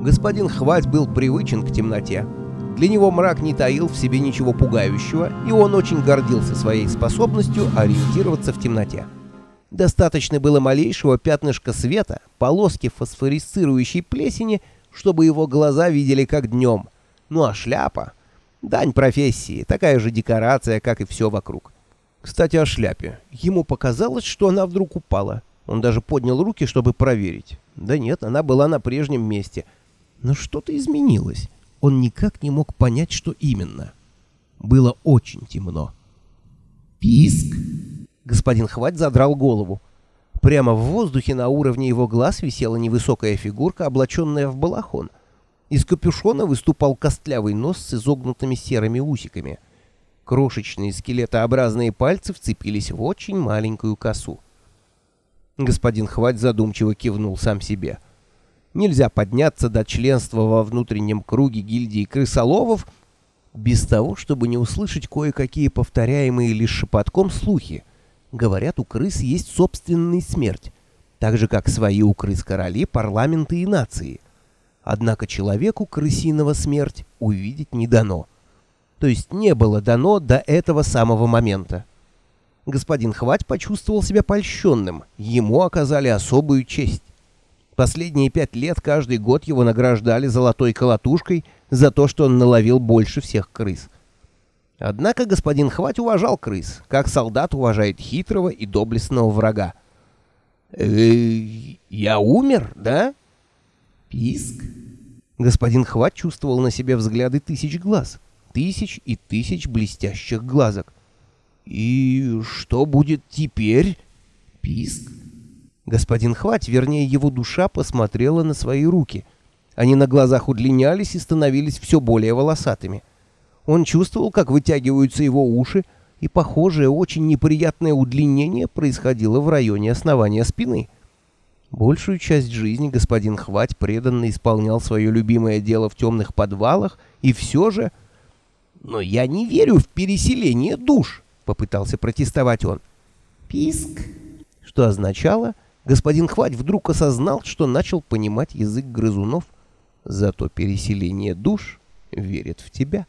Господин Хвать был привычен к темноте. Для него мрак не таил в себе ничего пугающего, и он очень гордился своей способностью ориентироваться в темноте. Достаточно было малейшего пятнышка света, полоски фосфорисцирующей плесени, чтобы его глаза видели как днем. Ну а шляпа — дань профессии, такая же декорация, как и все вокруг. Кстати, о шляпе. Ему показалось, что она вдруг упала. Он даже поднял руки, чтобы проверить. Да нет, она была на прежнем месте. Но что-то изменилось. Он никак не мог понять, что именно. Было очень темно. «Писк!» Господин Хвать задрал голову. Прямо в воздухе на уровне его глаз висела невысокая фигурка, облаченная в балахон. Из капюшона выступал костлявый нос с изогнутыми серыми усиками. Крошечные скелетообразные пальцы вцепились в очень маленькую косу. Господин Хвать задумчиво кивнул сам себе. Нельзя подняться до членства во внутреннем круге гильдии крысоловов без того, чтобы не услышать кое-какие повторяемые лишь шепотком слухи. Говорят, у крыс есть собственная смерть, так же, как свои у крыс короли, парламенты и нации. Однако человеку крысиного смерть увидеть не дано. То есть не было дано до этого самого момента. Господин Хвать почувствовал себя польщенным, ему оказали особую честь. Последние пять лет каждый год его награждали золотой колотушкой за то, что он наловил больше всех крыс. Однако господин Хвать уважал крыс, как солдат уважает хитрого и доблестного врага. «Э «Я умер, да?» «Писк?» Господин Хвать чувствовал на себе взгляды тысяч глаз, тысяч и тысяч блестящих глазок. «И что будет теперь?» «Писк?» Господин Хвать, вернее его душа, посмотрела на свои руки. Они на глазах удлинялись и становились все более волосатыми. Он чувствовал, как вытягиваются его уши, и похожее очень неприятное удлинение происходило в районе основания спины. Большую часть жизни господин Хвать преданно исполнял свое любимое дело в темных подвалах, и все же... «Но я не верю в переселение душ!» — попытался протестовать он. «Писк!» Что означало, господин Хвать вдруг осознал, что начал понимать язык грызунов, зато переселение душ верит в тебя.